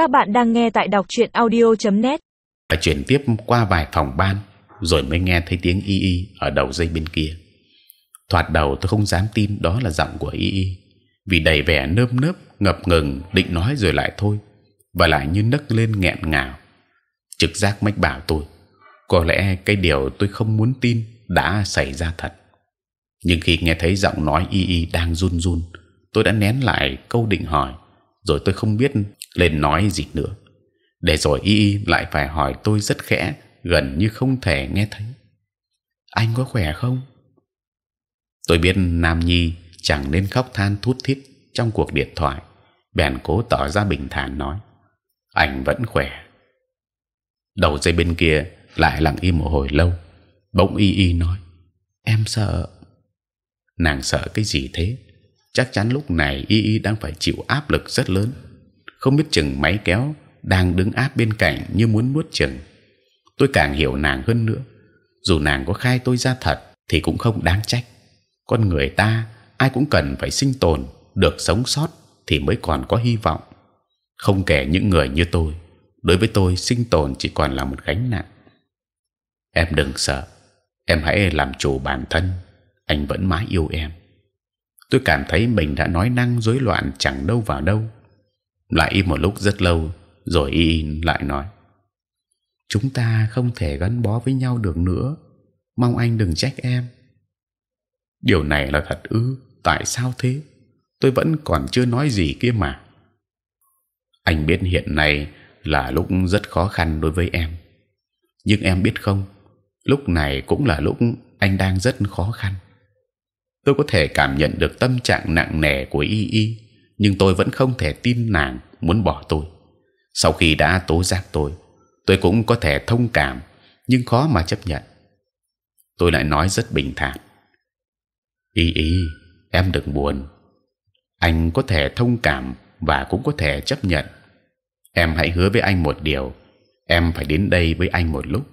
Các bạn đang nghe tại đọc truyện audio.net. Và chuyển tiếp qua vài phòng ban, rồi mới nghe thấy tiếng y y ở đầu dây bên kia. Thoạt đầu tôi không dám tin đó là giọng của y y, vì đầy vẻ nơm nớp, ngập ngừng, định nói rồi lại thôi, và lại như nấc lên nghẹn ngào. Trực giác mách bảo tôi, có lẽ cái điều tôi không muốn tin đã xảy ra thật. Nhưng khi nghe thấy giọng nói y y đang run run, tôi đã nén lại câu định hỏi, rồi tôi không biết lên nói gì nữa. để rồi y y lại phải hỏi tôi rất khẽ, gần như không thể nghe thấy. Anh có khỏe không? Tôi biết Nam Nhi chẳng nên khóc than thút thít trong cuộc điện thoại, bèn cố tỏ ra bình thản nói: anh vẫn khỏe. Đầu dây bên kia lại lặng im một hồi lâu, bỗng y y nói: em sợ. Nàng sợ cái gì thế? Chắc chắn lúc này y y đang phải chịu áp lực rất lớn, không biết chừng máy kéo đang đứng áp bên cạnh như muốn nuốt chừng. Tôi càng hiểu nàng hơn nữa. Dù nàng có khai tôi ra thật thì cũng không đáng trách. Con người ta ai cũng cần phải sinh tồn, được sống sót thì mới còn có hy vọng. Không kể những người như tôi, đối với tôi sinh tồn chỉ còn là một gánh nặng. Em đừng sợ, em hãy làm chủ bản thân. Anh vẫn mãi yêu em. Tôi cảm thấy mình đã nói năng rối loạn chẳng đâu vào đâu. Lại im một lúc rất lâu, rồi y lại nói: chúng ta không thể gắn bó với nhau được nữa. Mong anh đừng trách em. Điều này là thật ư? Tại sao thế? Tôi vẫn còn chưa nói gì kia mà. Anh biết hiện nay là lúc rất khó khăn đối với em, nhưng em biết không, lúc này cũng là lúc anh đang rất khó khăn. Tôi có thể cảm nhận được tâm trạng nặng nề của Y Y, nhưng tôi vẫn không thể tin nàng muốn bỏ tôi. Sau khi đã tố giác tôi, tôi cũng có thể thông cảm, nhưng khó mà chấp nhận. Tôi lại nói rất bình thản. Y Y, em đừng buồn. Anh có thể thông cảm và cũng có thể chấp nhận. Em hãy hứa với anh một điều, em phải đến đây với anh một lúc.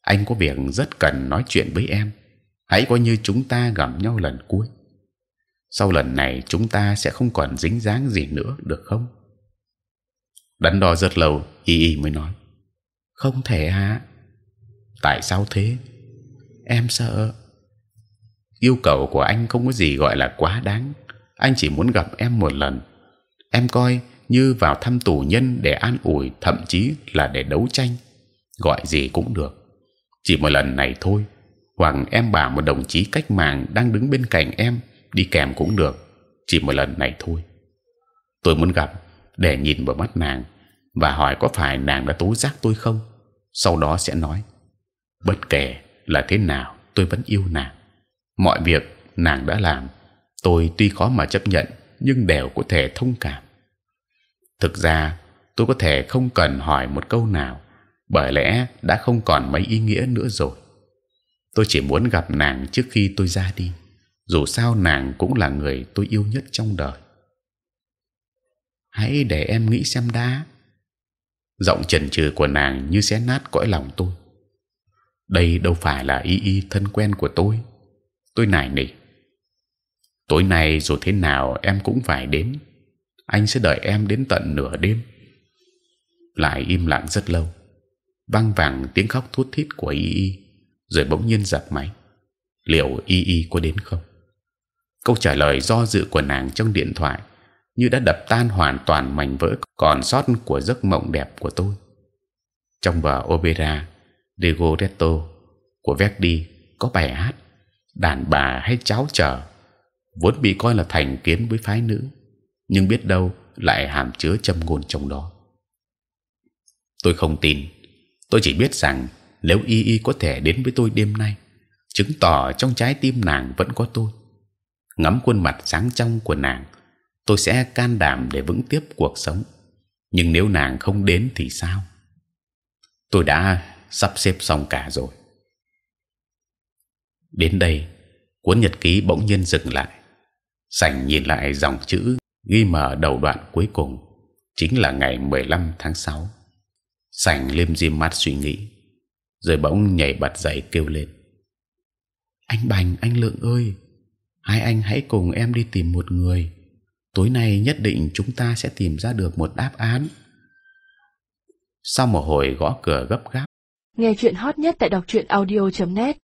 Anh có việc rất cần nói chuyện với em. Hãy coi như chúng ta gặp nhau lần cuối. Sau lần này chúng ta sẽ không còn dính dáng gì nữa, được không? Đắn đo rất lâu, y y mới nói: Không thể ạ. Tại sao thế? Em sợ. Yêu cầu của anh không có gì gọi là quá đáng. Anh chỉ muốn gặp em một lần. Em coi như vào thăm tù nhân để an ủi, thậm chí là để đấu tranh, gọi gì cũng được. Chỉ một lần này thôi. Hoặc em bảo một đồng chí cách mạng đang đứng bên cạnh em đi kèm cũng được. Chỉ một lần này thôi. Tôi muốn gặp, để nhìn vào mắt nàng, và hỏi có phải nàng đã tố giác tôi không. Sau đó sẽ nói, bất kể là thế nào, tôi vẫn yêu nàng. Mọi việc nàng đã làm, tôi tuy khó mà chấp nhận, nhưng đều có thể thông cảm thực ra, tôi có thể không cần hỏi một câu nào, bởi lẽ đã không còn mấy ý nghĩa nữa rồi tôi chỉ muốn gặp nàng trước khi tôi ra đi dù sao nàng cũng là người tôi yêu nhất trong đời. Hãy để em nghĩ xem đã. Giọng chần chừ của nàng như xé nát cõi lòng tôi. Đây đâu phải là y y thân quen của tôi. Tôi nài nỉ. Tối nay dù thế nào em cũng phải đến. Anh sẽ đợi em đến tận nửa đêm. Lại im lặng rất lâu. Vang vẳng tiếng khóc thút thít của y y, rồi bỗng nhiên dập máy. Liệu y y có đến không? Câu trả lời do dự của nàng trong điện thoại như đã đập tan hoàn toàn mảnh vỡ còn sót của giấc mộng đẹp của tôi trong vở opera Rigoletto của Verdi có bài hát đàn bà hay cháu chờ vốn bị coi là thành kiến với phái nữ nhưng biết đâu lại hàm chứa châm ngôn trong đó. Tôi không tin, tôi chỉ biết rằng nếu y y có thể đến với tôi đêm nay, chứng tỏ trong trái tim nàng vẫn có tôi ngắm khuôn mặt sáng trong của nàng, tôi sẽ can đảm để vững tiếp cuộc sống. Nhưng nếu nàng không đến thì sao? Tôi đã sắp xếp xong cả rồi. Đến đây, cuốn nhật ký bỗng nhiên dừng lại. Sảnh nhìn lại dòng chữ ghi mở đầu đoạn cuối cùng chính là ngày 15 tháng 6 Sảnh liêm diêm mắt suy nghĩ rồi bỗng nhảy bật dậy kêu lên anh bành anh lượng ơi hai anh hãy cùng em đi tìm một người. Tối nay nhất định chúng ta sẽ tìm ra được một đáp án. Sau một hồi gõ cửa gấp gáp. Nghe chuyện hot nhất tại đọc truyện audio.net